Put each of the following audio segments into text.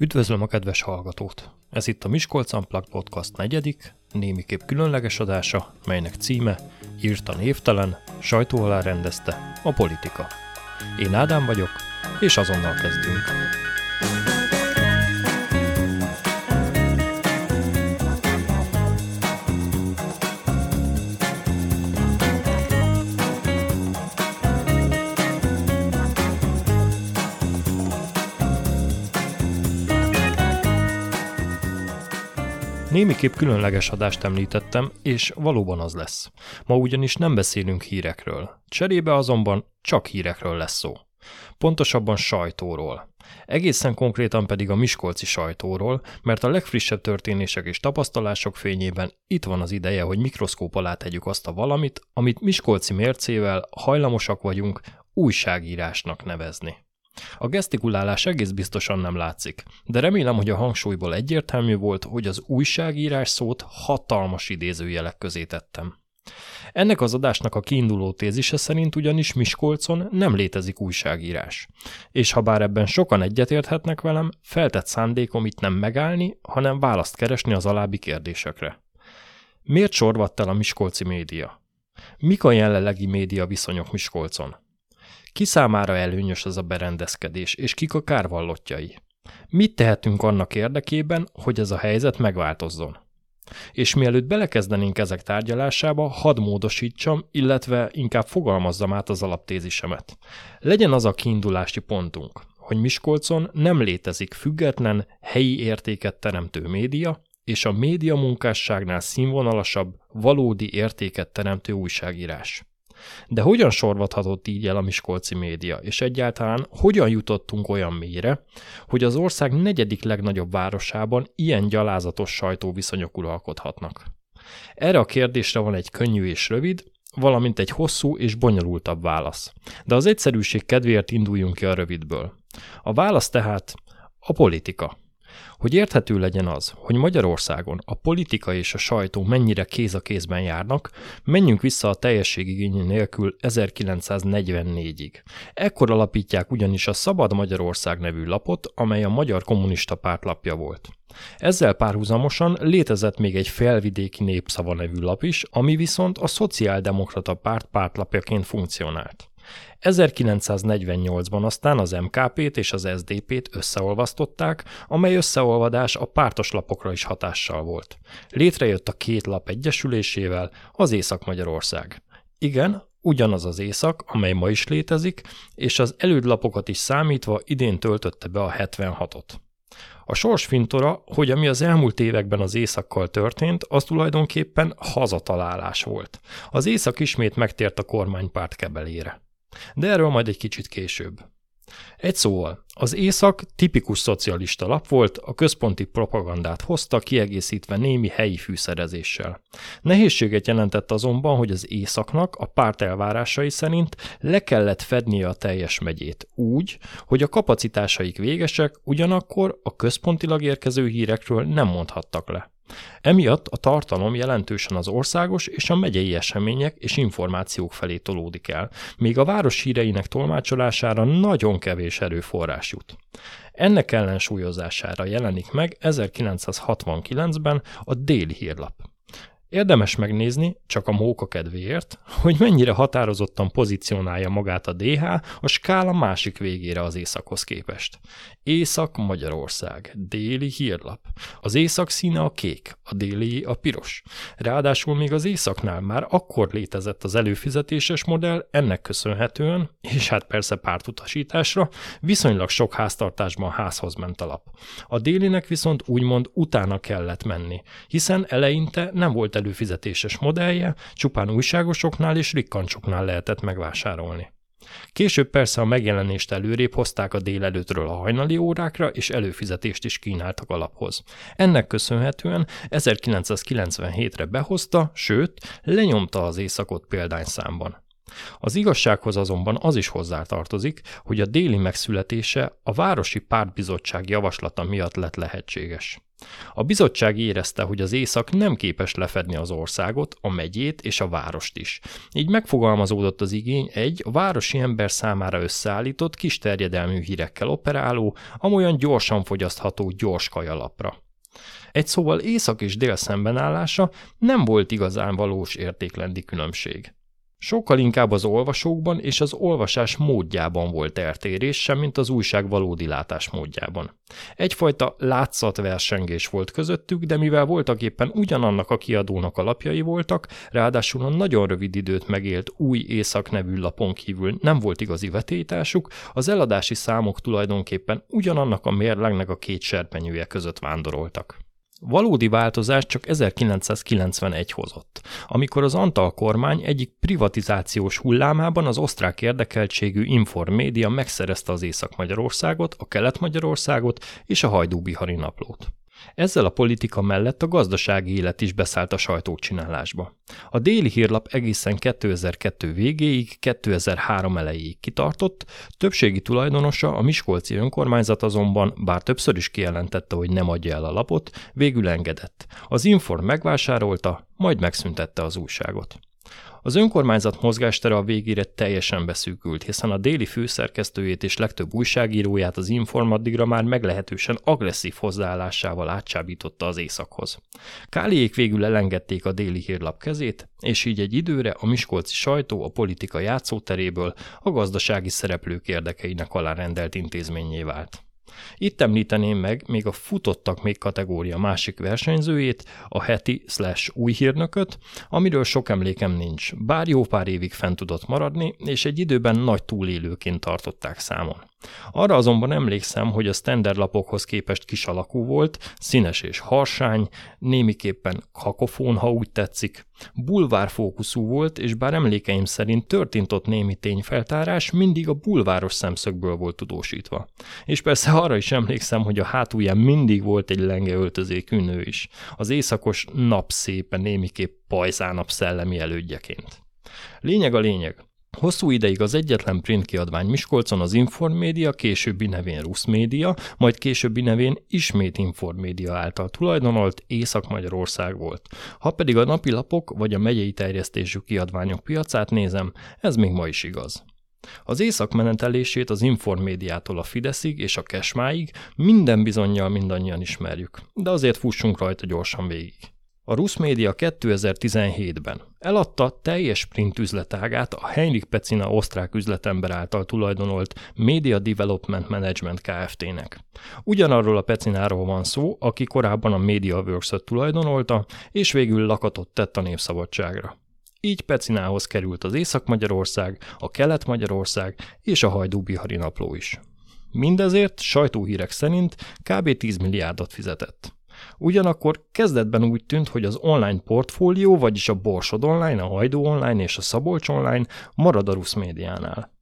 Üdvözlöm a kedves hallgatót! Ez itt a Miskolc Unplugged Podcast negyedik, némiképp különleges adása, melynek címe írta névtelen, sajtó alá rendezte a politika. Én Ádám vagyok, és azonnal kezdünk. Némiképp különleges adást említettem, és valóban az lesz. Ma ugyanis nem beszélünk hírekről. Cserébe azonban csak hírekről lesz szó. Pontosabban sajtóról. Egészen konkrétan pedig a miskolci sajtóról, mert a legfrissebb történések és tapasztalások fényében itt van az ideje, hogy mikroszkóp alá tegyük azt a valamit, amit miskolci mércével hajlamosak vagyunk újságírásnak nevezni. A gesztikulálás egész biztosan nem látszik, de remélem, hogy a hangsúlyból egyértelmű volt, hogy az újságírás szót hatalmas idézőjelek közé tettem. Ennek az adásnak a kiinduló tézise szerint ugyanis Miskolcon nem létezik újságírás. És ha bár ebben sokan egyetérthetnek velem, feltett szándékom itt nem megállni, hanem választ keresni az alábbi kérdésekre. Miért sorvadt el a miskolci média? Mik a jelenlegi média viszonyok Miskolcon? Ki számára előnyös ez a berendezkedés, és kik a kárvallottjai? Mit tehetünk annak érdekében, hogy ez a helyzet megváltozzon? És mielőtt belekezdenénk ezek tárgyalásába, hadd módosítsam, illetve inkább fogalmazzam át az alaptézisemet. Legyen az a kiindulási pontunk, hogy Miskolcon nem létezik független, helyi értéket teremtő média, és a média munkásságnál színvonalasabb, valódi értéket teremtő újságírás. De hogyan sorvathatott így el a miskolci média, és egyáltalán hogyan jutottunk olyan mélyre, hogy az ország negyedik legnagyobb városában ilyen gyalázatos sajtóviszonyok uralkodhatnak? Erre a kérdésre van egy könnyű és rövid, valamint egy hosszú és bonyolultabb válasz. De az egyszerűség kedvéért induljunk ki a rövidből. A válasz tehát a politika. Hogy érthető legyen az, hogy Magyarországon a politika és a sajtó mennyire kéz a kézben járnak, menjünk vissza a teljességigény nélkül 1944-ig. Ekkor alapítják ugyanis a Szabad Magyarország nevű lapot, amely a Magyar Kommunista Párt lapja volt. Ezzel párhuzamosan létezett még egy felvidéki népszava nevű lap is, ami viszont a Szociáldemokrata Párt pártlapjaként funkcionált. 1948-ban aztán az MKP-t és az SDP-t összeolvasztották, amely összeolvadás a pártos lapokra is hatással volt. Létrejött a két lap egyesülésével az Észak-Magyarország. Igen, ugyanaz az észak, amely ma is létezik, és az elődlapokat is számítva idén töltötte be a 76-ot. A sors fintora, hogy ami az elmúlt években az északkal történt, az tulajdonképpen hazatalálás volt. Az észak ismét megtért a kormánypárt kebelére. De erről majd egy kicsit később. Egy szóval, az Észak tipikus szocialista lap volt, a központi propagandát hozta, kiegészítve némi helyi fűszerezéssel. Nehézséget jelentett azonban, hogy az Északnak a párt elvárásai szerint le kellett fednie a teljes megyét úgy, hogy a kapacitásaik végesek, ugyanakkor a központilag érkező hírekről nem mondhattak le. Emiatt a tartalom jelentősen az országos és a megyei események és információk felé tolódik el, míg a város híreinek tolmácsolására nagyon kevés erőforrás jut. Ennek ellensúlyozására jelenik meg 1969-ben a Déli Hírlap. Érdemes megnézni, csak a móka kedvéért, hogy mennyire határozottan pozícionálja magát a DH a skála másik végére az északhoz képest. Észak-Magyarország, déli hírlap. Az észak színe a kék, a déli a piros. Ráadásul még az északnál már akkor létezett az előfizetéses modell, ennek köszönhetően, és hát persze pártutasításra, viszonylag sok háztartásban házhoz ment a lap. A délinek viszont úgymond utána kellett menni, hiszen eleinte nem volt előfizetéses modellje, csupán újságosoknál és rikkancsoknál lehetett megvásárolni. Később persze a megjelenést előrébb hozták a délelőttről a hajnali órákra, és előfizetést is kínáltak alaphoz. Ennek köszönhetően 1997-re behozta, sőt, lenyomta az éjszakot példányszámban. Az igazsághoz azonban az is hozzátartozik, hogy a déli megszületése a Városi Pártbizottság javaslata miatt lett lehetséges. A bizottság érezte, hogy az észak nem képes lefedni az országot, a megyét és a várost is. Így megfogalmazódott az igény egy a városi ember számára összeállított, kis terjedelmű hírekkel operáló, amolyan gyorsan fogyasztható gyors kajalapra. Egy szóval észak és dél szembenállása nem volt igazán valós értéklendi különbség. Sokkal inkább az olvasókban és az olvasás módjában volt eltérés, sem mint az újság valódi látásmódjában. Egyfajta látszatversengés volt közöttük, de mivel voltak éppen ugyanannak a kiadónak alapjai voltak, ráadásul a nagyon rövid időt megélt új észak nevű lapon kívül nem volt igazi vetétásuk, az eladási számok tulajdonképpen ugyanannak a mérlegnek a két serpenyője között vándoroltak. Valódi változást csak 1991 hozott, amikor az Antal kormány egyik privatizációs hullámában az osztrák érdekeltségű Inform Média megszerezte az Észak-Magyarországot, a Kelet-Magyarországot és a Hajdú-Bihari naplót. Ezzel a politika mellett a gazdasági élet is beszállt a sajtócsinálásba. A déli hírlap egészen 2002 végéig, 2003 elejéig kitartott, többségi tulajdonosa, a Miskolci önkormányzat azonban, bár többször is kijelentette, hogy nem adja el a lapot, végül engedett. Az Inform megvásárolta, majd megszüntette az újságot. Az önkormányzat mozgástere a végére teljesen beszűkült, hiszen a déli főszerkesztőjét és legtöbb újságíróját az informaddigra már meglehetősen agresszív hozzáállásával átsábította az északhoz. Káliék végül elengedték a déli hírlap kezét, és így egy időre a miskolci sajtó a politika játszóteréből a gazdasági szereplők érdekeinek alárendelt intézményé vált. Itt említeném meg még a futottak még kategória másik versenyzőjét, a heti slash új hírnököt, amiről sok emlékem nincs, bár jó pár évig fent tudott maradni, és egy időben nagy túlélőként tartották számon. Arra azonban emlékszem, hogy a standard lapokhoz képest kis alakú volt, színes és harsány, némiképpen kakofón, ha úgy tetszik. Bulvárfókuszú volt, és bár emlékeim szerint történt ott némi tényfeltárás, mindig a bulváros szemszögből volt tudósítva. És persze arra is emlékszem, hogy a hátulján mindig volt egy lenge öltözékű nő is. Az éjszakos napszépe némiképp pajzánap szellemi elődjeként. Lényeg a lényeg. Hosszú ideig az egyetlen print kiadvány Miskolcon az Informédia, későbbi nevén Rusz Média, majd későbbi nevén ismét Informédia által tulajdonolt Észak-Magyarország volt. Ha pedig a napilapok vagy a megyei terjesztésű kiadványok piacát nézem, ez még ma is igaz. Az észak menetelését az Informédiától a Fideszig és a Kesmáig minden bizonyal mindannyian ismerjük, de azért fussunk rajta gyorsan végig. A Rusz Média 2017-ben eladta teljes print üzletágát a Heinrich Pecina osztrák üzletember által tulajdonolt Media Development Management Kft-nek. Ugyanarról a Pecináról van szó, aki korábban a MediaWorks-ot tulajdonolta, és végül lakatot tett a népszabadságra. Így Pecinához került az Észak-Magyarország, a Kelet-Magyarország és a Hajdú-Bihari napló is. Mindezért sajtóhírek szerint kb. 10 milliárdot fizetett. Ugyanakkor kezdetben úgy tűnt, hogy az online portfólió, vagyis a Borsod Online, a Hajdú Online és a Szabolcs Online marad a Rusz médiánál.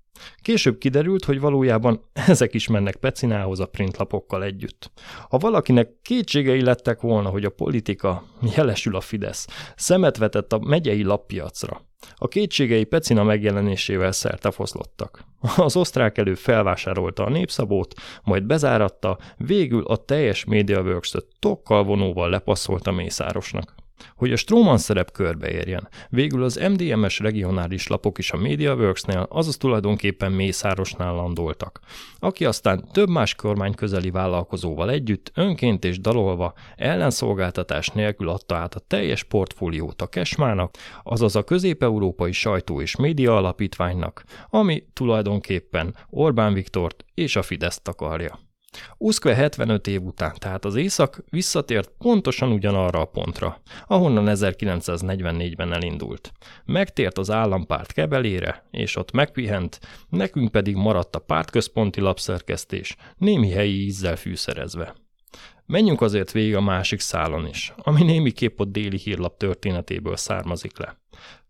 Később kiderült, hogy valójában ezek is mennek Pecinához a printlapokkal együtt. Ha valakinek kétségei lettek volna, hogy a politika, jelesül a Fidesz, szemet vetett a megyei lappiacra, a kétségei Pecina megjelenésével szertefoszlottak. Az osztrák elő felvásárolta a népszabót, majd bezáratta, végül a teljes MediaWorks-öt tokkal vonóval lepasszolta Mészárosnak. Hogy a Stroman szerep körbeérjen, végül az MDMS regionális lapok is a MediaWorks-nél, azaz tulajdonképpen Mészárosnál landoltak, aki aztán több más kormány közeli vállalkozóval együtt, önként és dalolva, ellenszolgáltatás nélkül adta át a teljes portfóliót a Kesmának, azaz a közép-európai sajtó és média alapítványnak, ami tulajdonképpen Orbán Viktort és a Fideszt takarja. Uszkve 75 év után, tehát az észak visszatért pontosan ugyanarra a pontra, ahonnan 1944-ben elindult. Megtért az állampárt kebelére, és ott megpihent, nekünk pedig maradt a pártközponti lapszerkesztés, némi helyi ízzel fűszerezve. Menjünk azért végig a másik szálon is, ami némiképp a déli hírlap történetéből származik le.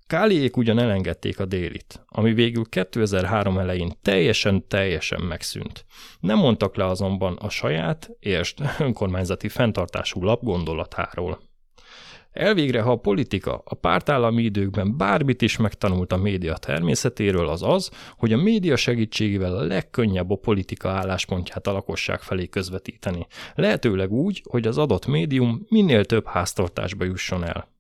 Káliék ugyan elengedték a délit, ami végül 2003 elején teljesen-teljesen megszűnt. Nem mondtak le azonban a saját, és önkormányzati fenntartású lap gondolatáról. Elvégre, ha a politika a pártállami időkben bármit is megtanult a média természetéről, az az, hogy a média segítségével a legkönnyebb a politika álláspontját a lakosság felé közvetíteni. Lehetőleg úgy, hogy az adott médium minél több háztartásba jusson el.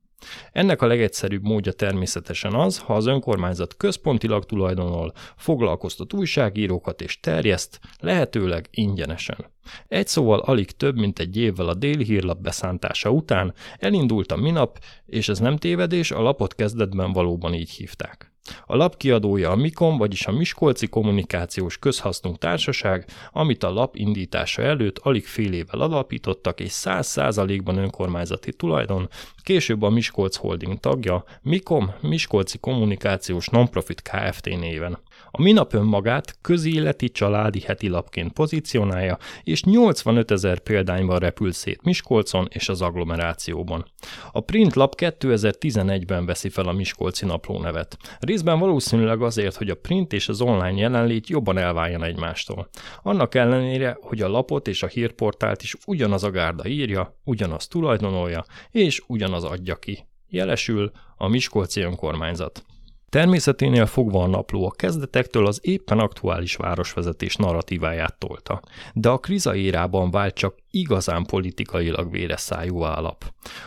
Ennek a legegyszerűbb módja természetesen az, ha az önkormányzat központilag tulajdonol, foglalkoztat újságírókat és terjeszt, lehetőleg ingyenesen. Egy szóval alig több, mint egy évvel a déli hírlap beszántása után elindult a minap, és ez nem tévedés, a lapot kezdetben valóban így hívták. A lap kiadója a Mikon, vagyis a Miskolci Kommunikációs Közhasznú Társaság, amit a lap indítása előtt alig fél évvel alapítottak, és száz százalékban önkormányzati tulajdon, később a Miskolc Holding tagja, Mikom Miskolci Kommunikációs Nonprofit Kft. néven. A minap önmagát közéleti családi heti lapként pozícionálja, és 85 ezer példányban repül szét Miskolcon és az agglomerációban. A print lap 2011-ben veszi fel a Miskolci napló nevet. Részben valószínűleg azért, hogy a print és az online jelenlét jobban elváljon egymástól. Annak ellenére, hogy a lapot és a hírportált is ugyanaz a gárda írja, ugyanaz tulajdonolja, és ugyanaz adja ki. Jelesül a Miskolci önkormányzat. Természeténél fogva a napló a kezdetektől az éppen aktuális városvezetés narratíváját tolta, de a kriza érában vált csak igazán politikailag véres szájú alap.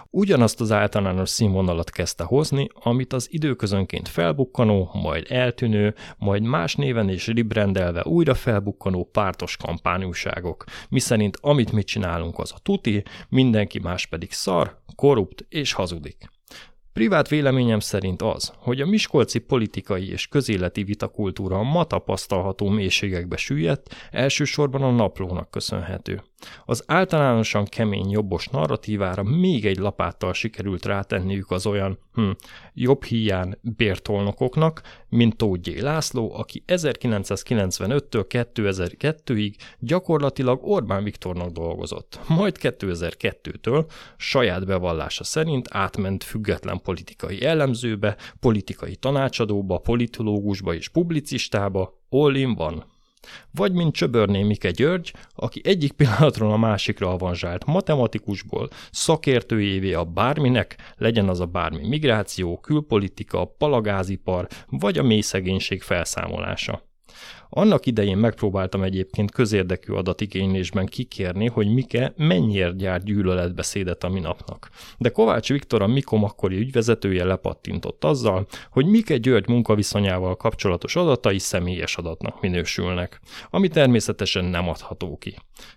Ugyanazt az általános színvonalat kezdte hozni, amit az időközönként felbukkanó, majd eltűnő, majd más néven és ribrendelve újra felbukkanó pártos kampányúságok, miszerint amit mi csinálunk az a tuti, mindenki más pedig szar, korrupt és hazudik. Privát véleményem szerint az, hogy a miskolci politikai és közéleti vitakultúra ma tapasztalható mélységekbe süllyedt, elsősorban a naplónak köszönhető. Az általánosan kemény jobbos narratívára még egy lapáttal sikerült rátenniük az olyan hm, jobb hiány bértolnokoknak, mint Tóth. László, aki 1995-től 2002-ig gyakorlatilag Orbán Viktornak dolgozott. Majd 2002-től saját bevallása szerint átment független politikai elemzőbe, politikai tanácsadóba, politológusba és publicistába, all in van. Vagy mint Csöbörné Mike György, aki egyik pillanatról a másikra avanzsált matematikusból, szakértőjévé a bárminek, legyen az a bármi migráció, külpolitika, palagázipar vagy a mély szegénység felszámolása. Annak idején megpróbáltam egyébként közérdekű adatigénylésben kikérni, hogy Mike mennyiért gyárt gyűlöletbeszédet a minapnak. De Kovács Viktor a Mikom akkori ügyvezetője lepattintott azzal, hogy Mike György munkaviszonyával kapcsolatos adatai személyes adatnak minősülnek, ami természetesen nem adható ki.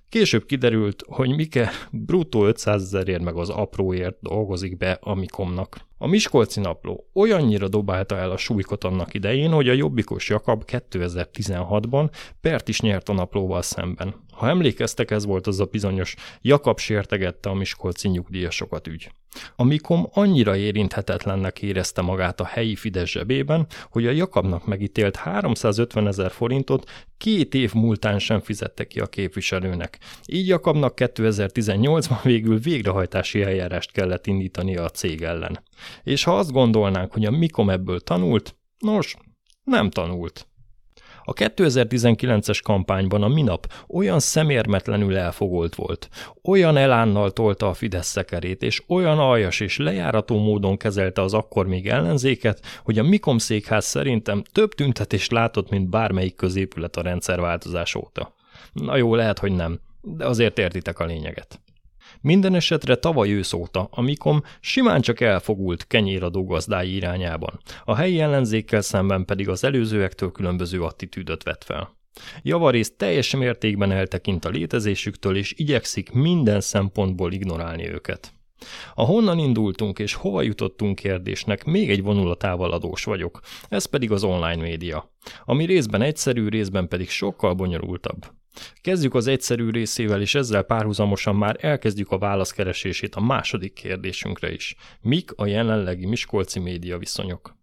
Később kiderült, hogy Mike bruttó 500 ezerért meg az apróért dolgozik be a Mikomnak. A Miskolci napló olyannyira dobálta el a súlykot annak idején, hogy a jobbikos Jakab 2016-ban pert is nyert a naplóval szemben. Ha emlékeztek, ez volt az a bizonyos Jakab sértegette a Miskolci nyugdíjasokat ügy. A Mikom annyira érinthetetlennek érezte magát a helyi Fidesz zsebében, hogy a Jakabnak megítélt 350 ezer forintot két év múltán sem fizette ki a képviselőnek. Így Jakabnak 2018-ban végül végrehajtási eljárást kellett indítania a cég ellen. És ha azt gondolnánk, hogy a Mikom ebből tanult, nos, nem tanult. A 2019-es kampányban a minap olyan szemérmetlenül elfogolt volt, olyan elánnal tolta a Fidesz szekerét, és olyan aljas és lejárató módon kezelte az akkor még ellenzéket, hogy a Mikom székház szerintem több tüntetést látott, mint bármelyik középület a rendszerváltozás óta. Na jó, lehet, hogy nem, de azért értitek a lényeget. Minden esetre tavaly ősz óta a Mikom simán csak elfogult kenyéradó gazdái irányában, a helyi ellenzékkel szemben pedig az előzőektől különböző attitűdöt vett fel. Javarész teljes mértékben eltekint a létezésüktől, és igyekszik minden szempontból ignorálni őket. A honnan indultunk és hova jutottunk kérdésnek még egy vonulatával adós vagyok, ez pedig az online média, ami részben egyszerű, részben pedig sokkal bonyolultabb. Kezdjük az egyszerű részével, és ezzel párhuzamosan már elkezdjük a válaszkeresését a második kérdésünkre is. Mik a jelenlegi miskolci média viszonyok?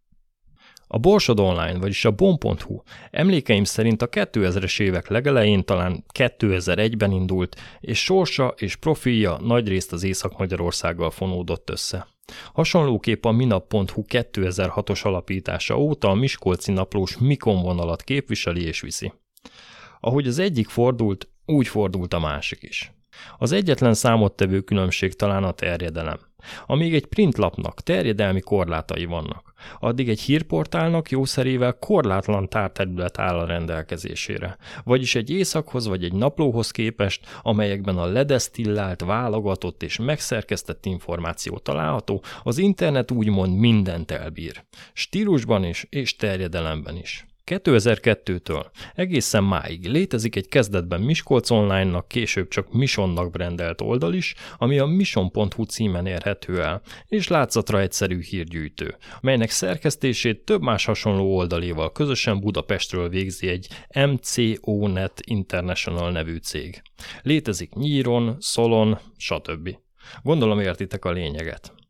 A Borsod Online, vagyis a Bon.hu emlékeim szerint a 2000-es évek legelején talán 2001-ben indult, és sorsa és profilja nagyrészt az Észak-Magyarországgal fonódott össze. Hasonlóképp a minap.hu 2006-os alapítása óta a Miskolci naplós Mikon vonalat képviseli és viszi. Ahogy az egyik fordult, úgy fordult a másik is. Az egyetlen számottevő különbség talán a terjedelem. Amíg egy printlapnak terjedelmi korlátai vannak, addig egy hírportálnak jószerével korlátlan tárterület áll a rendelkezésére, vagyis egy éjszakhoz vagy egy naplóhoz képest, amelyekben a ledesztillált, válogatott és megszerkesztett információ található, az internet úgymond mindent elbír. Stílusban is és terjedelemben is. 2002-től egészen máig létezik egy kezdetben Miskolc Online-nak, később csak Misonnak brendelt oldal is, ami a mission.hu címen érhető el, és látszatra egyszerű hírgyűjtő, melynek szerkesztését több más hasonló oldaléval közösen Budapestről végzi egy MCO-Net International nevű cég. Létezik Nyíron, Szolon, stb. Gondolom értitek a lényeget.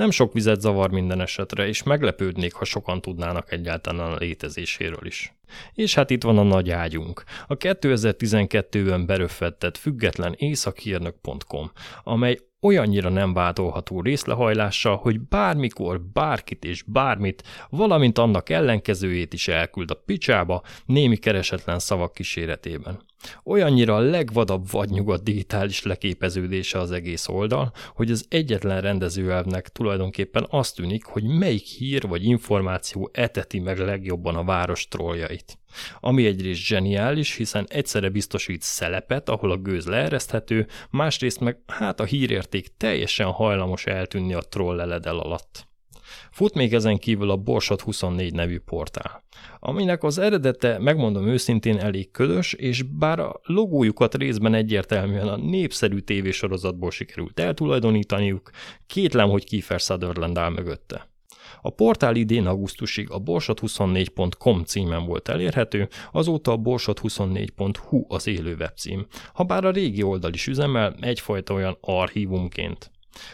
Nem sok vizet zavar minden esetre, és meglepődnék, ha sokan tudnának egyáltalán a létezéséről is. És hát itt van a nagy ágyunk, a 2012-ben beröffettett független északhírnök.com, amely olyannyira nem vádolható részlehajlással, hogy bármikor, bárkit és bármit, valamint annak ellenkezőjét is elküld a picsába, némi keresetlen szavak kíséretében. Olyannyira a legvadabb vadnyugat digitális leképeződése az egész oldal, hogy az egyetlen rendezőelvnek tulajdonképpen azt tűnik, hogy melyik hír vagy információ eteti meg legjobban a város trolljait. Ami egyrészt zseniális, hiszen egyszerre biztosít szelepet, ahol a gőz leereszthető, másrészt meg hát a hírérték teljesen hajlamos eltűnni a troll leledel alatt. Fut még ezen kívül a Borsot 24 nevű portál, aminek az eredete, megmondom őszintén, elég ködös, és bár a logójukat részben egyértelműen a népszerű tévésorozatból sikerült eltulajdonítaniuk, kétlem, hogy Kiefer Sutherland áll mögötte. A portál idén augusztusig a borsot24.com címen volt elérhető, azóta a borsot24.hu az élő webcím, ha bár a régi oldal is üzemel egyfajta olyan archívumként.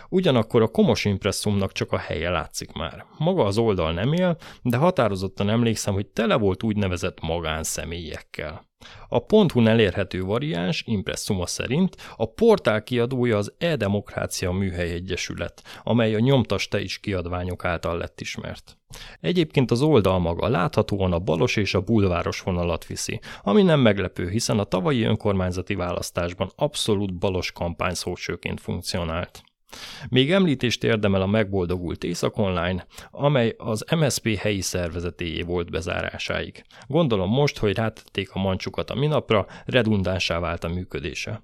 Ugyanakkor a komos impresszumnak csak a helye látszik már. Maga az oldal nem él, de határozottan emlékszem, hogy tele volt úgynevezett magánszemélyekkel. A .hu elérhető variáns impresszuma szerint a portál kiadója az E-Demokrácia Műhely Egyesület, amely a nyomtas te is kiadványok által lett ismert. Egyébként az oldal maga láthatóan a balos és a bulváros vonalat viszi, ami nem meglepő, hiszen a tavalyi önkormányzati választásban abszolút balos kampányszócsőként funkcionált. Még említést érdemel a megboldogult Észak Online, amely az MSP helyi szervezetéjé volt bezárásáig. Gondolom most, hogy rátették a mancsukat a minapra, redundánsá vált a működése.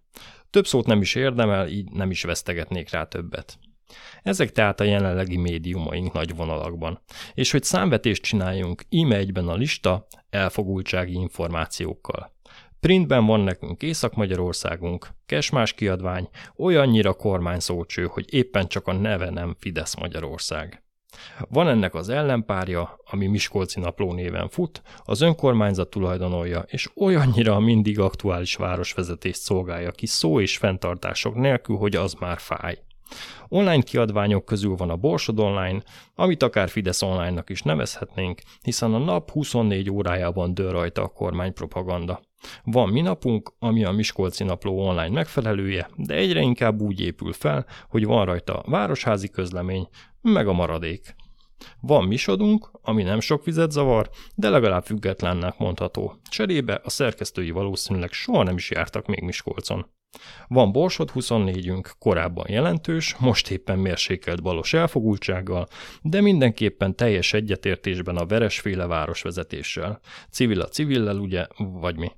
Több szót nem is érdemel, így nem is vesztegetnék rá többet. Ezek tehát a jelenlegi médiumaink nagy vonalakban. És hogy számvetést csináljunk, íme egyben a lista elfogultsági információkkal. Printben van nekünk Észak-Magyarországunk, Kesmás kiadvány, olyannyira kormányszócső, hogy éppen csak a neve nem Fidesz Magyarország. Van ennek az ellenpárja, ami Miskolci Napló néven fut, az önkormányzat tulajdonolja, és olyannyira a mindig aktuális városvezetést szolgálja ki szó és fenntartások nélkül, hogy az már fáj. Online kiadványok közül van a Borsod Online, amit akár Fidesz Online-nak is nevezhetnénk, hiszen a nap 24 órájában dől rajta a kormánypropaganda. Van minapunk, ami a Miskolci Napló online megfelelője, de egyre inkább úgy épül fel, hogy van rajta városházi közlemény, meg a maradék. Van misodunk, ami nem sok vizet zavar, de legalább függetlennek mondható. Cserébe a szerkesztői valószínűleg soha nem is jártak még Miskolcon. Van Borsod 24-ünk, korábban jelentős, most éppen mérsékelt balos elfogultsággal, de mindenképpen teljes egyetértésben a veresféle városvezetéssel. Civil a civillel, ugye, vagy mi.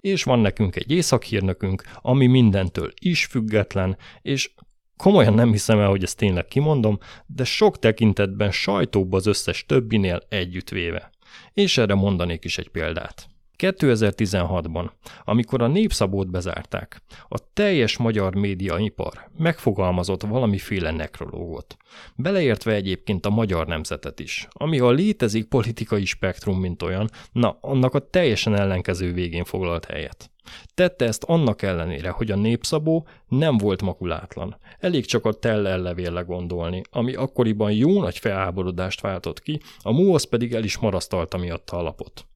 És van nekünk egy északhírnökünk, ami mindentől is független, és komolyan nem hiszem el, hogy ezt tényleg kimondom, de sok tekintetben sajtóbb az összes többinél együttvéve. És erre mondanék is egy példát. 2016-ban, amikor a népszabót bezárták, a teljes magyar médiaipar megfogalmazott valamiféle nekrológot. Beleértve egyébként a magyar nemzetet is, ami a létezik politikai spektrum, mint olyan, na, annak a teljesen ellenkező végén foglalt helyet. Tette ezt annak ellenére, hogy a népszabó nem volt makulátlan. Elég csak a tellellevélle gondolni, ami akkoriban jó nagy felháborodást váltott ki, a MUOSZ pedig el is marasztalta miatta a lapot.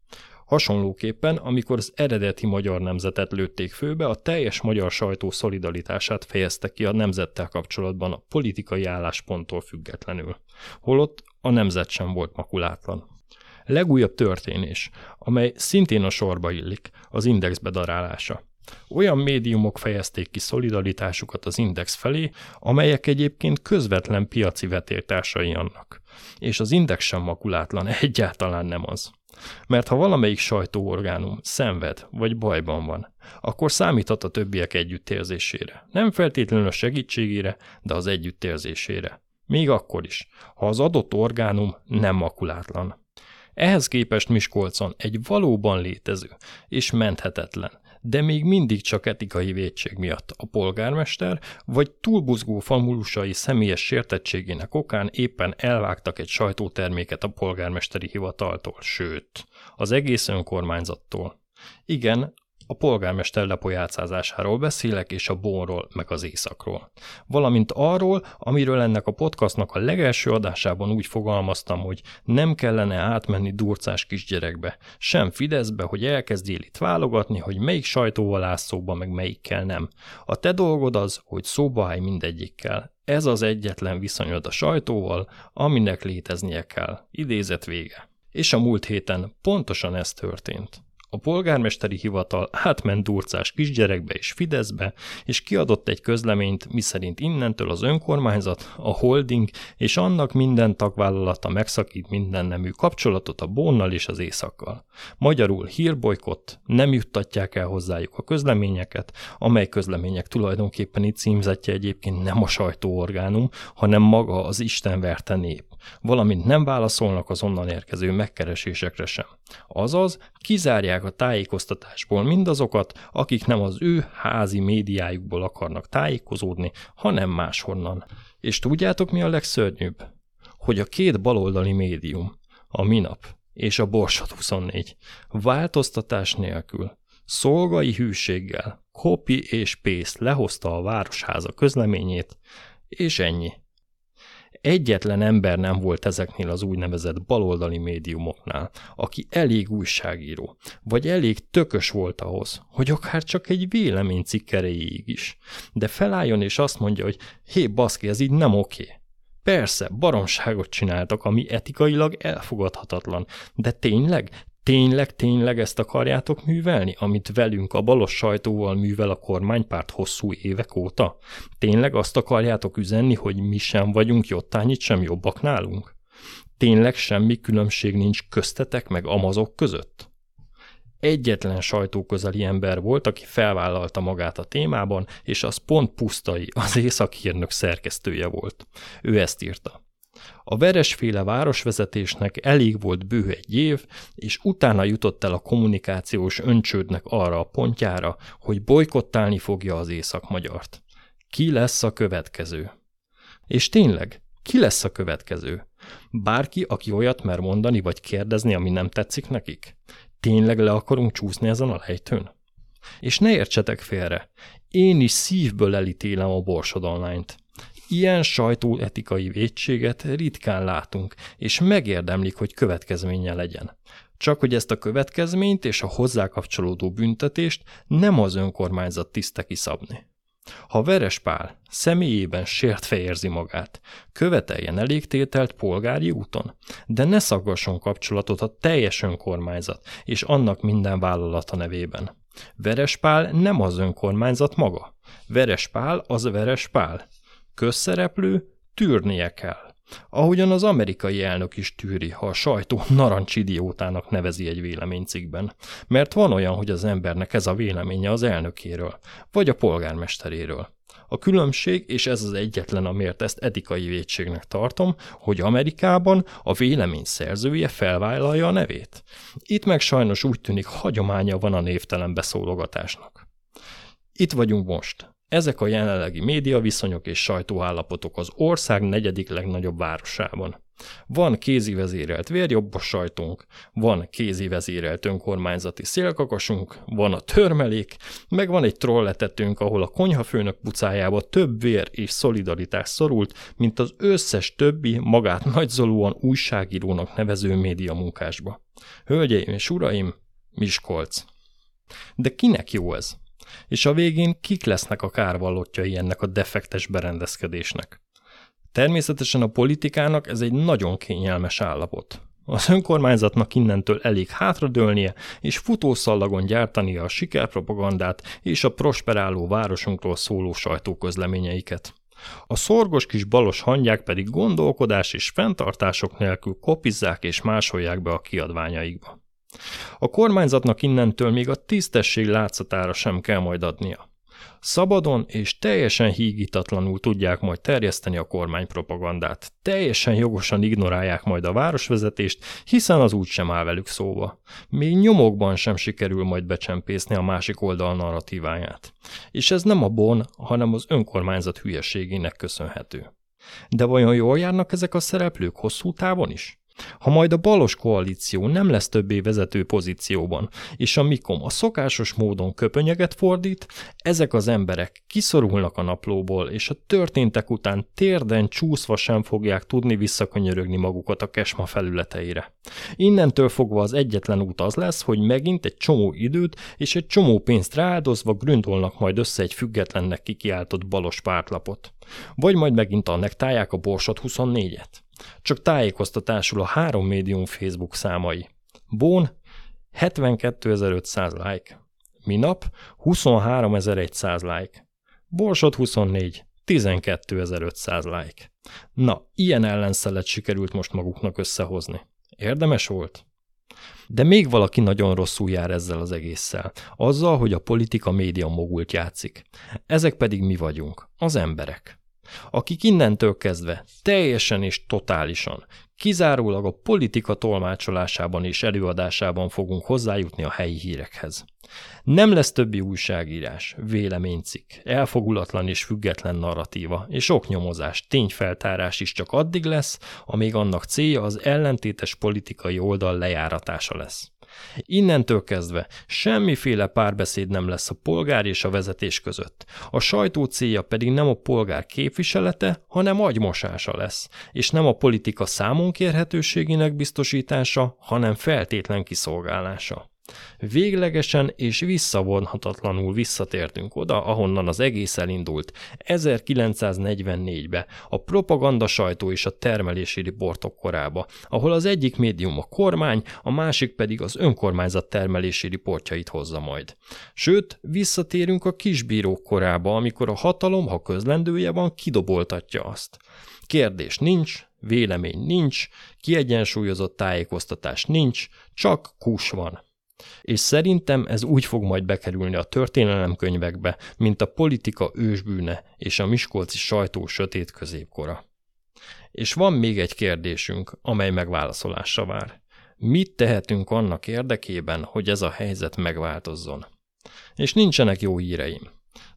Hasonlóképpen, amikor az eredeti magyar nemzetet lőtték főbe, a teljes magyar sajtó szolidaritását fejezte ki a nemzettel kapcsolatban a politikai állásponttól függetlenül. Holott a nemzet sem volt makulátlan. Legújabb történés, amely szintén a sorba illik, az index bedarálása. Olyan médiumok fejezték ki szolidaritásukat az Index felé, amelyek egyébként közvetlen piaci vetértársai annak. És az Index sem makulátlan, egyáltalán nem az. Mert ha valamelyik sajtóorgánum szenved vagy bajban van, akkor számíthat a többiek együttérzésére. Nem feltétlenül a segítségére, de az együttérzésére. Még akkor is, ha az adott orgánum nem makulátlan. Ehhez képest Miskolcon egy valóban létező és menthetetlen, de még mindig csak etikai védség miatt a polgármester vagy túlbuzgó famulusai személyes sértettségének okán éppen elvágtak egy sajtóterméket a polgármesteri hivataltól, sőt, az egész önkormányzattól. Igen, a polgármester lepolyácázásáról beszélek, és a bónról, meg az éjszakról. Valamint arról, amiről ennek a podcastnak a legelső adásában úgy fogalmaztam, hogy nem kellene átmenni durcás kisgyerekbe, sem Fideszbe, hogy elkezdjél itt válogatni, hogy melyik sajtóval áll szóba, meg melyikkel nem. A te dolgod az, hogy szóba állj mindegyikkel. Ez az egyetlen viszonyod a sajtóval, aminek léteznie kell. Idézet vége. És a múlt héten pontosan ez történt. A polgármesteri hivatal átment durcás kisgyerekbe és Fideszbe, és kiadott egy közleményt, miszerint innentől az önkormányzat, a holding és annak minden tagvállalata megszakít minden nemű kapcsolatot a Bónnal és az Északkal. Magyarul hírbolykott, nem juttatják el hozzájuk a közleményeket, amely közlemények tulajdonképpen itt címzetje egyébként nem a sajtóorgánum, hanem maga az Isten verte nép valamint nem válaszolnak az onnan érkező megkeresésekre sem. Azaz, kizárják a tájékoztatásból mindazokat, akik nem az ő házi médiájukból akarnak tájékozódni, hanem máshonnan. És tudjátok, mi a legszörnyűbb? Hogy a két baloldali médium, a Minap és a Borsod 24 változtatás nélkül, szolgai hűséggel, copy és paste lehozta a Városháza közleményét, és ennyi. Egyetlen ember nem volt ezeknél az úgynevezett baloldali médiumoknál, aki elég újságíró, vagy elég tökös volt ahhoz, hogy akár csak egy véleménycikk erejéig is. De felálljon és azt mondja, hogy hé, baszki, ez így nem oké. Persze, baromságot csináltak, ami etikailag elfogadhatatlan, de tényleg, Tényleg, tényleg ezt akarjátok művelni, amit velünk a balos sajtóval művel a kormánypárt hosszú évek óta? Tényleg azt akarjátok üzenni, hogy mi sem vagyunk jottányit sem jobbak nálunk? Tényleg semmi különbség nincs köztetek meg amazok között? Egyetlen sajtóközeli ember volt, aki felvállalta magát a témában, és az pont Pusztai, az észak szerkesztője volt. Ő ezt írta. A veresféle városvezetésnek elég volt bő egy év, és utána jutott el a kommunikációs öncsődnek arra a pontjára, hogy bolykottálni fogja az észak-magyart. Ki lesz a következő? És tényleg, ki lesz a következő? Bárki, aki olyat mer mondani vagy kérdezni, ami nem tetszik nekik? Tényleg le akarunk csúszni ezen a lejtőn? És ne értsetek félre, én is szívből elítélem a Borsod online-t. Ilyen sajtóetikai védséget ritkán látunk, és megérdemlik, hogy következménye legyen. Csak hogy ezt a következményt és a hozzá kapcsolódó büntetést nem az önkormányzat tiszte kiszabni. Ha Verespál személyében sértve érzi magát, követeljen elégtételt polgári úton, de ne szaggasson kapcsolatot a teljes önkormányzat és annak minden vállalata nevében. Verespál nem az önkormányzat maga. Verespál az Verespál közszereplő tűrnie kell. Ahogyan az amerikai elnök is tűri, ha a sajtó narancsidiótának nevezi egy véleménycikben. Mert van olyan, hogy az embernek ez a véleménye az elnökéről, vagy a polgármesteréről. A különbség, és ez az egyetlen, amiért ezt etikai védségnek tartom, hogy Amerikában a vélemény szerzője felvállalja a nevét. Itt meg sajnos úgy tűnik hagyománya van a névtelen beszólogatásnak. Itt vagyunk most, ezek a jelenlegi médiaviszonyok és sajtóállapotok az ország negyedik legnagyobb városában. Van kézi vezérelt vérjobbos sajtónk, van kézi vezérelt önkormányzati szélkakasunk, van a törmelék, meg van egy trolletetőnk, ahol a konyhafőnök pucájába több vér és szolidaritás szorult, mint az összes többi magát nagyzolóan újságírónak nevező médiamunkásba. Hölgyeim és uraim, Miskolc. De kinek jó ez? És a végén kik lesznek a kárvallottjai ennek a defektes berendezkedésnek. Természetesen a politikának ez egy nagyon kényelmes állapot. Az önkormányzatnak innentől elég hátradőlnie és futószallagon gyártania a sikerpropagandát és a prosperáló városunkról szóló sajtóközleményeiket. A szorgos kis balos hangyák pedig gondolkodás és fenntartások nélkül kopizzák és másolják be a kiadványaikba. A kormányzatnak innentől még a tisztesség látszatára sem kell majd adnia. Szabadon és teljesen hígítatlanul tudják majd terjeszteni a kormánypropagandát. Teljesen jogosan ignorálják majd a városvezetést, hiszen az úgy sem áll velük szóba. Még nyomokban sem sikerül majd becsempészni a másik oldal narratíváját. És ez nem a bon, hanem az önkormányzat hülyeségének köszönhető. De vajon jól járnak ezek a szereplők hosszú távon is? Ha majd a balos koalíció nem lesz többé vezető pozícióban, és a Mikom a szokásos módon köpönyeget fordít, ezek az emberek kiszorulnak a naplóból, és a történtek után térden csúszva sem fogják tudni visszakönyörögni magukat a kesma felületeire. Innentől fogva az egyetlen út az lesz, hogy megint egy csomó időt és egy csomó pénzt rááldozva gründolnak majd össze egy függetlennek kikiáltott balos pártlapot. Vagy majd megint annektálják a Borsot 24-et. Csak tájékoztatásul a három médium Facebook számai. Bón 72.500 like. Minap 23.100 like. Borsot 24, 12.500 like. Na, ilyen ellenszelet sikerült most maguknak összehozni. Érdemes volt? De még valaki nagyon rosszul jár ezzel az egésszel. Azzal, hogy a politika média mogult játszik. Ezek pedig mi vagyunk, az emberek akik innentől kezdve teljesen és totálisan, kizárólag a politika tolmácsolásában és előadásában fogunk hozzájutni a helyi hírekhez. Nem lesz többi újságírás, véleménycikk, elfogulatlan és független narratíva, és oknyomozás, tényfeltárás is csak addig lesz, amíg annak célja az ellentétes politikai oldal lejáratása lesz. Innentől kezdve semmiféle párbeszéd nem lesz a polgár és a vezetés között. A sajtó célja pedig nem a polgár képviselete, hanem agymosása lesz, és nem a politika számonkérhetőségének biztosítása, hanem feltétlen kiszolgálása. Véglegesen és visszavonhatatlanul visszatértünk oda, ahonnan az egész elindult, 1944-be, a propaganda sajtó és a termelési riportok korába, ahol az egyik médium a kormány, a másik pedig az önkormányzat termelési riportjait hozza majd. Sőt, visszatérünk a kisbírók korába, amikor a hatalom, ha közlendője van, kidoboltatja azt. Kérdés nincs, vélemény nincs, kiegyensúlyozott tájékoztatás nincs, csak kus van. És szerintem ez úgy fog majd bekerülni a történelemkönyvekbe, mint a politika ősbűne és a miskolci sajtó sötét középkora. És van még egy kérdésünk, amely megválaszolásra vár. Mit tehetünk annak érdekében, hogy ez a helyzet megváltozzon? És nincsenek jó híreim.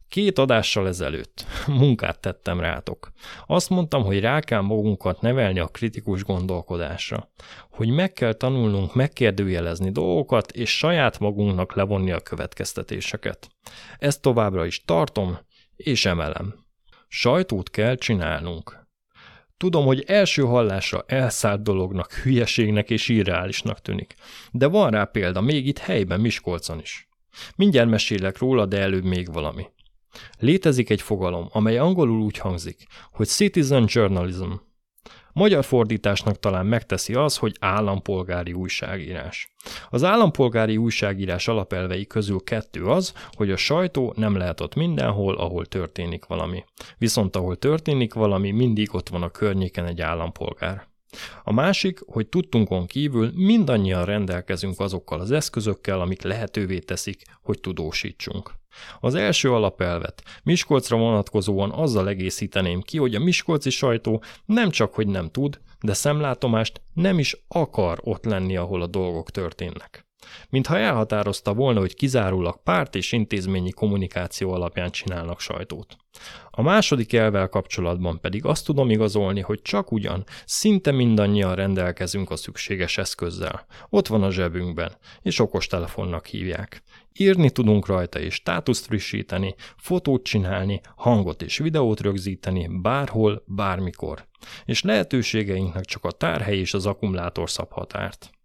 Két adással ezelőtt munkát tettem rátok. Azt mondtam, hogy rá kell magunkat nevelni a kritikus gondolkodásra, hogy meg kell tanulnunk megkérdőjelezni dolgokat, és saját magunknak levonni a következtetéseket. Ezt továbbra is tartom, és emelem. Sajtót kell csinálnunk. Tudom, hogy első hallásra elszállt dolognak, hülyeségnek és irreálisnak tűnik, de van rá példa még itt helyben Miskolcon is. Mindjárt mesélek róla, de előbb még valami. Létezik egy fogalom, amely angolul úgy hangzik, hogy citizen journalism. Magyar fordításnak talán megteszi az, hogy állampolgári újságírás. Az állampolgári újságírás alapelvei közül kettő az, hogy a sajtó nem lehet ott mindenhol, ahol történik valami. Viszont ahol történik valami, mindig ott van a környéken egy állampolgár. A másik, hogy tudtunkon kívül mindannyian rendelkezünk azokkal az eszközökkel, amik lehetővé teszik, hogy tudósítsunk. Az első alapelvet Miskolcra vonatkozóan azzal egészíteném ki, hogy a miskolci sajtó nem csak, hogy nem tud, de szemlátomást nem is akar ott lenni, ahol a dolgok történnek. Mintha elhatározta volna, hogy kizárólag párt és intézményi kommunikáció alapján csinálnak sajtót. A második elvel kapcsolatban pedig azt tudom igazolni, hogy csak ugyan szinte mindannyian rendelkezünk a szükséges eszközzel. Ott van a zsebünkben, és okostelefonnak hívják. Írni tudunk rajta és státuszt frissíteni, fotót csinálni, hangot és videót rögzíteni bárhol, bármikor. És lehetőségeinknek csak a tárhely és az akkumulátor szab határt.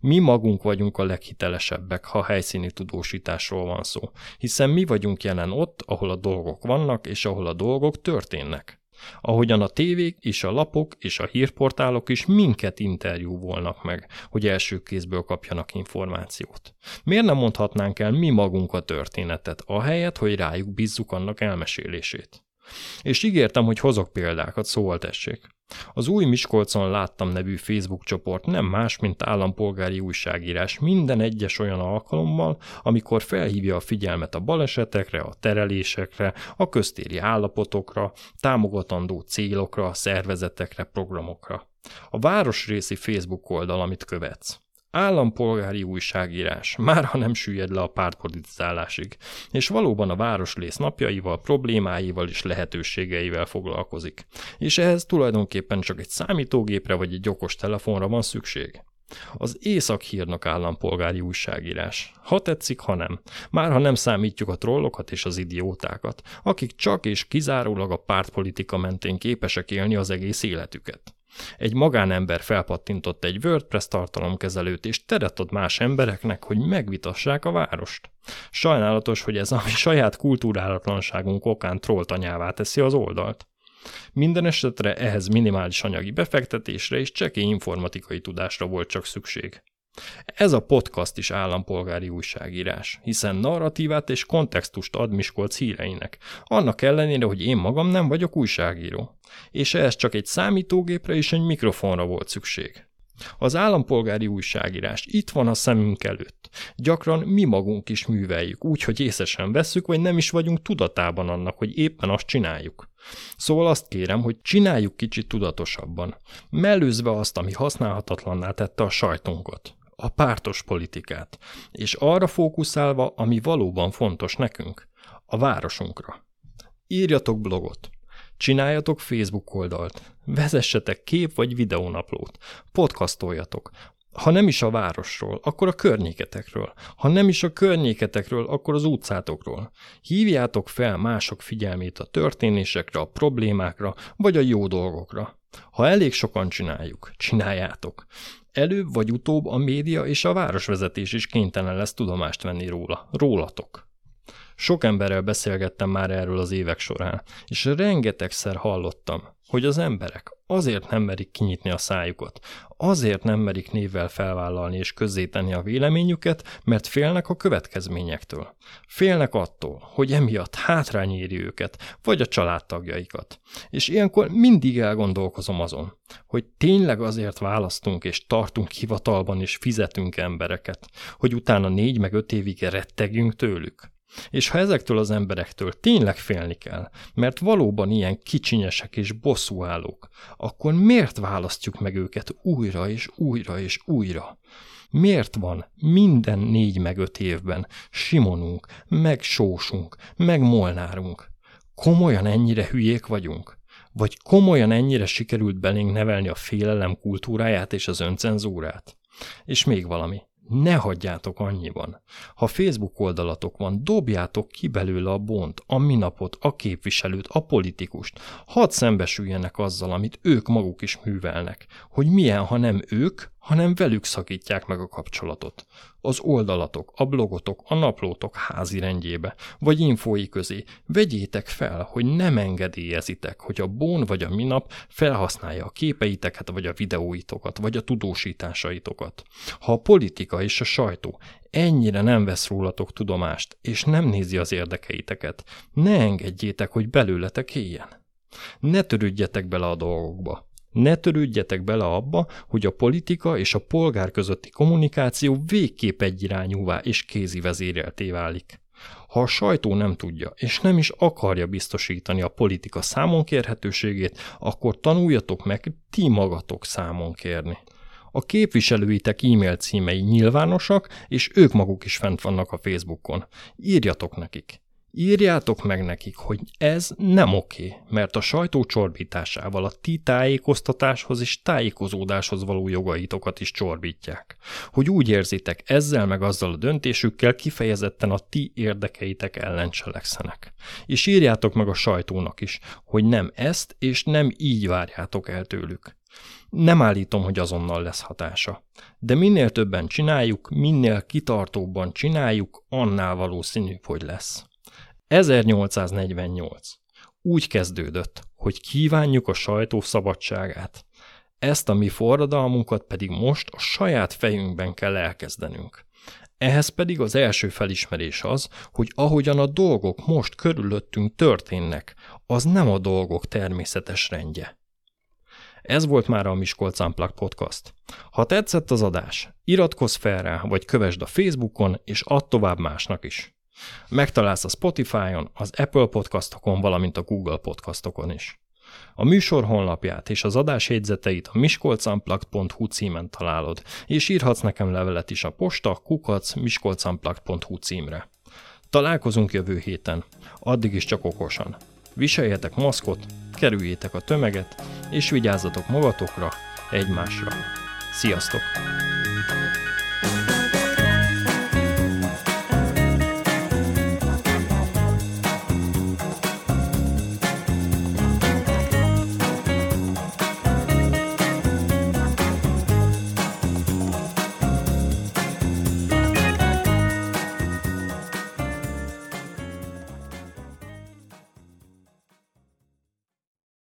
Mi magunk vagyunk a leghitelesebbek, ha helyszíni tudósításról van szó, hiszen mi vagyunk jelen ott, ahol a dolgok vannak és ahol a dolgok történnek. Ahogyan a tévék és a lapok és a hírportálok is minket interjúvolnak meg, hogy első kézből kapjanak információt. Miért nem mondhatnánk el mi magunk a történetet, ahelyett, hogy rájuk bízzuk annak elmesélését? És ígértem, hogy hozok példákat, szóval tessék. Az új Miskolcon láttam nevű Facebook csoport nem más, mint állampolgári újságírás minden egyes olyan alkalommal, amikor felhívja a figyelmet a balesetekre, a terelésekre, a köztéri állapotokra, támogatandó célokra, szervezetekre, programokra. A városrészi Facebook oldal, amit követsz. Állampolgári újságírás, már ha nem süllyed le a pártpolitizálásig, és valóban a városlész napjaival, problémáival és lehetőségeivel foglalkozik. És ehhez tulajdonképpen csak egy számítógépre vagy egy okos telefonra van szükség. Az Észak-hírnak állampolgári újságírás. Ha tetszik, ha nem. Már ha nem számítjuk a trollokat és az idiótákat, akik csak és kizárólag a pártpolitika mentén képesek élni az egész életüket. Egy magánember felpattintott egy WordPress tartalomkezelőt, és teret ad más embereknek, hogy megvitassák a várost. Sajnálatos, hogy ez a saját kultúrálatlanságunk okán trolltanyává teszi az oldalt. Minden esetre ehhez minimális anyagi befektetésre és csekély informatikai tudásra volt csak szükség. Ez a podcast is állampolgári újságírás, hiszen narratívát és kontextust ad Miskolc híreinek, annak ellenére, hogy én magam nem vagyok újságíró. És ehhez csak egy számítógépre és egy mikrofonra volt szükség. Az állampolgári újságírás itt van a szemünk előtt. Gyakran mi magunk is műveljük, úgy, hogy észesen vesszük, vagy nem is vagyunk tudatában annak, hogy éppen azt csináljuk. Szóval azt kérem, hogy csináljuk kicsit tudatosabban, mellőzve azt, ami használhatatlanná tette a sajtunkat a pártos politikát, és arra fókuszálva, ami valóban fontos nekünk, a városunkra. Írjatok blogot, csináljatok Facebook oldalt, vezessetek kép- vagy videónaplót, podcastoljatok, ha nem is a városról, akkor a környéketekről. Ha nem is a környéketekről, akkor az utcátokról. Hívjátok fel mások figyelmét a történésekre, a problémákra, vagy a jó dolgokra. Ha elég sokan csináljuk, csináljátok. Előbb vagy utóbb a média és a városvezetés is kénytelen lesz tudomást venni róla, rólatok. Sok emberrel beszélgettem már erről az évek során, és rengetegszer hallottam, hogy az emberek azért nem merik kinyitni a szájukat, azért nem merik névvel felvállalni és közzétenni a véleményüket, mert félnek a következményektől. Félnek attól, hogy emiatt hátrány éri őket, vagy a családtagjaikat. És ilyenkor mindig elgondolkozom azon, hogy tényleg azért választunk és tartunk hivatalban és fizetünk embereket, hogy utána négy meg öt évig rettegjünk tőlük. És ha ezektől az emberektől tényleg félni kell, mert valóban ilyen kicsinyesek és bosszúállók, akkor miért választjuk meg őket újra és újra és újra? Miért van minden négy meg öt évben Simonunk, meg Sósunk, meg Molnárunk? Komolyan ennyire hülyék vagyunk? Vagy komolyan ennyire sikerült belénk nevelni a félelem kultúráját és az öncenzúrát? És még valami ne hagyjátok annyiban. Ha Facebook oldalatok van, dobjátok ki belőle a bont, a minapot, a képviselőt, a politikust. Hadd szembesüljenek azzal, amit ők maguk is művelnek. Hogy milyen, ha nem ők, hanem velük szakítják meg a kapcsolatot. Az oldalatok, a blogotok, a naplótok házi rendjébe, vagy infói közé vegyétek fel, hogy nem engedélyezitek, hogy a Bón vagy a Minap felhasználja a képeiteket, vagy a videóitokat, vagy a tudósításaitokat. Ha a politika és a sajtó ennyire nem vesz rólatok tudomást, és nem nézi az érdekeiteket, ne engedjétek, hogy belőletek éljen. Ne törődjetek bele a dolgokba. Ne törődjetek bele abba, hogy a politika és a polgár közötti kommunikáció végképp egyirányúvá és kézi vezérelté válik. Ha a sajtó nem tudja, és nem is akarja biztosítani a politika számonkérhetőségét, akkor tanuljatok meg ti magatok számon kérni. A képviselőitek e-mail címei nyilvánosak, és ők maguk is fent vannak a Facebookon. Írjatok nekik. Írjátok meg nekik, hogy ez nem oké, mert a sajtó csorbításával a ti tájékoztatáshoz és tájékozódáshoz való jogaitokat is csorbítják. Hogy úgy érzitek, ezzel meg azzal a döntésükkel kifejezetten a ti érdekeitek ellen cselekszenek. És írjátok meg a sajtónak is, hogy nem ezt és nem így várjátok el tőlük. Nem állítom, hogy azonnal lesz hatása. De minél többen csináljuk, minél kitartóbban csináljuk, annál valószínűbb, hogy lesz. 1848. úgy kezdődött, hogy kívánjuk a sajtó szabadságát. Ezt a mi forradalmunkat pedig most a saját fejünkben kell elkezdenünk. Ehhez pedig az első felismerés az, hogy ahogyan a dolgok most körülöttünk történnek, az nem a dolgok természetes rendje. Ez volt már a Miskolc Unplugged Podcast. Ha tetszett az adás, iratkozz fel rá, vagy kövesd a Facebookon, és add tovább másnak is. Megtalálsz a Spotify-on, az Apple podcastokon, valamint a Google podcastokon is. A műsor honlapját és az adás jegyzeteit a miskolcunplugged.hu címen találod, és írhatsz nekem levelet is a posta kukac miskolcunplugged.hu címre. Találkozunk jövő héten, addig is csak okosan. Viseljetek maszkot, kerüljétek a tömeget, és vigyázzatok magatokra, egymásra. Sziasztok!